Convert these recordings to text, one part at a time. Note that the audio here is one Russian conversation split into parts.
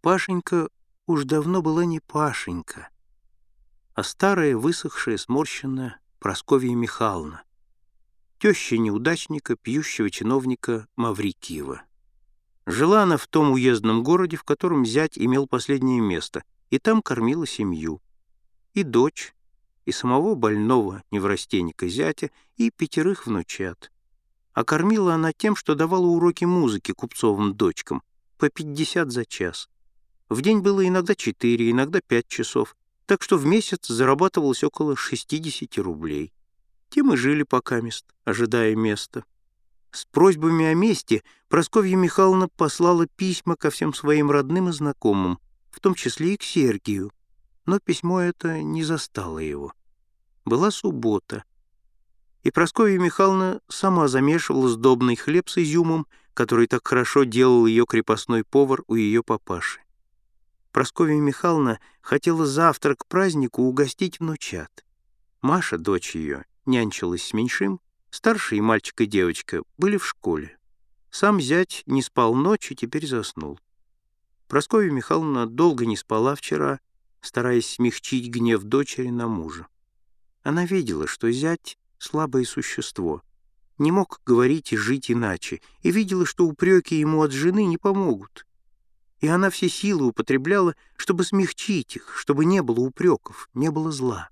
Пашенька уж давно была не Пашенька, а старая, высохшая, сморщенная Просковья Михайловна, теща неудачника, пьющего чиновника Маврикиева. Жила она в том уездном городе, в котором зять имел последнее место, и там кормила семью. И дочь, и самого больного неврастенника зятя, и пятерых внучат. А кормила она тем, что давала уроки музыки купцовым дочкам, по 50 за час. В день было иногда 4, иногда 5 часов, так что в месяц зарабатывалось около 60 рублей. Тем и жили покамест, ожидая места. С просьбами о месте Просковья Михайловна послала письма ко всем своим родным и знакомым, в том числе и к Сергию, но письмо это не застало его. Была суббота, и Прасковья Михайловна сама замешивала сдобный хлеб с изюмом, который так хорошо делал ее крепостной повар у ее папаши. Прасковья Михайловна хотела завтра к празднику угостить внучат. Маша, дочь ее, нянчилась с меньшим, старший мальчик и девочка были в школе. Сам зять не спал ночь и теперь заснул. Прасковья Михайловна долго не спала вчера, стараясь смягчить гнев дочери на мужа. Она видела, что зять — слабое существо, не мог говорить и жить иначе, и видела, что упреки ему от жены не помогут. И она все силы употребляла, чтобы смягчить их, чтобы не было упреков, не было зла.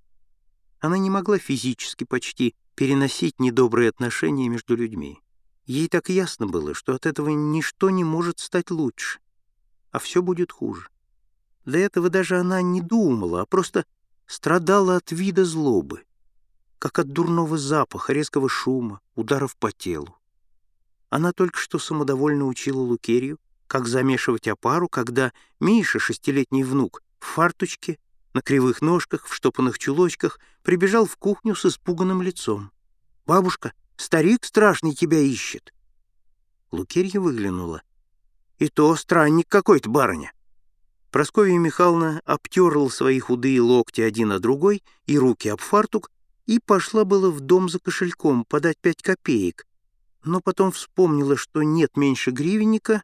Она не могла физически почти переносить недобрые отношения между людьми. Ей так ясно было, что от этого ничто не может стать лучше, а все будет хуже. Для этого даже она не думала, а просто страдала от вида злобы, как от дурного запаха, резкого шума, ударов по телу. Она только что самодовольно учила Лукерию, как замешивать опару, когда Миша, шестилетний внук, в фарточке, на кривых ножках, в штопанных чулочках, прибежал в кухню с испуганным лицом. «Бабушка, старик страшный тебя ищет!» Лукерья выглянула. «И то странник какой-то, барыня!» Прасковья Михайловна обтерла свои худые локти один на другой и руки об фартук и пошла было в дом за кошельком подать пять копеек, но потом вспомнила, что нет меньше гривенника,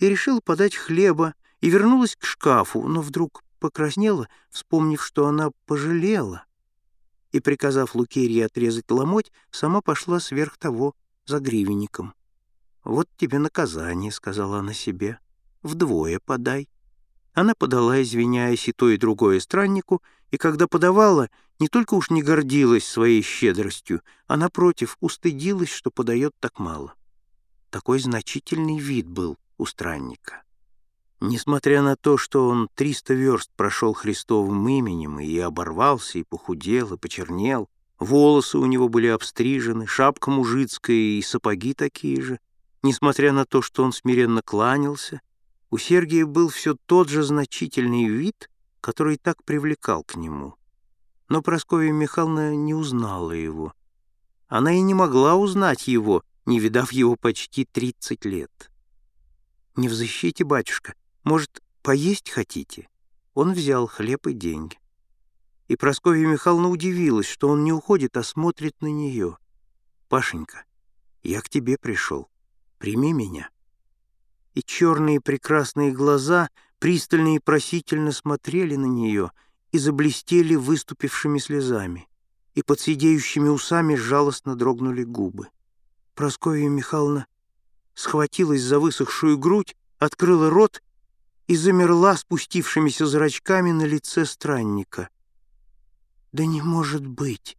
и решила подать хлеба, и вернулась к шкафу, но вдруг покраснела, вспомнив, что она пожалела, и, приказав Лукерье отрезать ломоть, сама пошла сверх того за гривенником. «Вот тебе наказание», — сказала она себе, — «вдвое подай». Она подала, извиняясь, и то, и другое страннику, и когда подавала, не только уж не гордилась своей щедростью, а, напротив, устыдилась, что подает так мало. Такой значительный вид был у странника. Несмотря на то, что он триста верст прошел Христовым именем и оборвался, и похудел, и почернел, волосы у него были обстрижены, шапка мужицкая и сапоги такие же, несмотря на то, что он смиренно кланялся, у Сергия был все тот же значительный вид, который так привлекал к нему. Но Прасковья Михайловна не узнала его. Она и не могла узнать его, не видав его почти тридцать лет. «Не в защите, батюшка. Может, поесть хотите?» Он взял хлеб и деньги. И Прасковья Михайловна удивилась, что он не уходит, а смотрит на нее. «Пашенька, я к тебе пришел. Прими меня». И черные прекрасные глаза пристально и просительно смотрели на нее и заблестели выступившими слезами, и под сидеющими усами жалостно дрогнули губы. Прасковья Михайловна схватилась за высохшую грудь, открыла рот и замерла спустившимися зрачками на лице странника. «Да не может быть!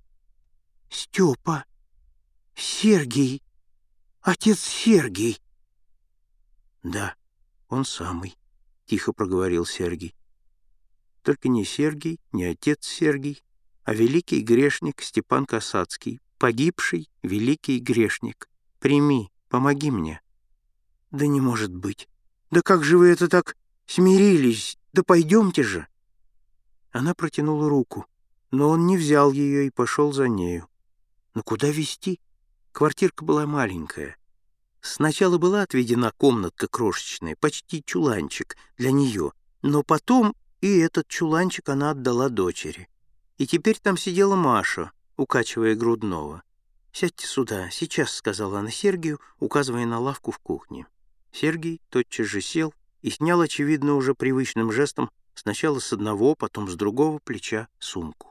Степа! Сергий! Отец Сергий!» «Да, он самый», — тихо проговорил Сергий. «Только не Сергий, не отец Сергий, а великий грешник Степан Касацкий, погибший великий грешник. Прими, помоги мне». «Да не может быть! Да как же вы это так смирились? Да пойдемте же!» Она протянула руку, но он не взял ее и пошел за нею. Но куда везти? Квартирка была маленькая. Сначала была отведена комнатка крошечная, почти чуланчик для нее, но потом и этот чуланчик она отдала дочери. И теперь там сидела Маша, укачивая грудного. «Сядьте сюда, сейчас», — сказала она Сергию, указывая на лавку в кухне. Сергий тотчас же сел и снял, очевидно, уже привычным жестом сначала с одного, потом с другого плеча сумку.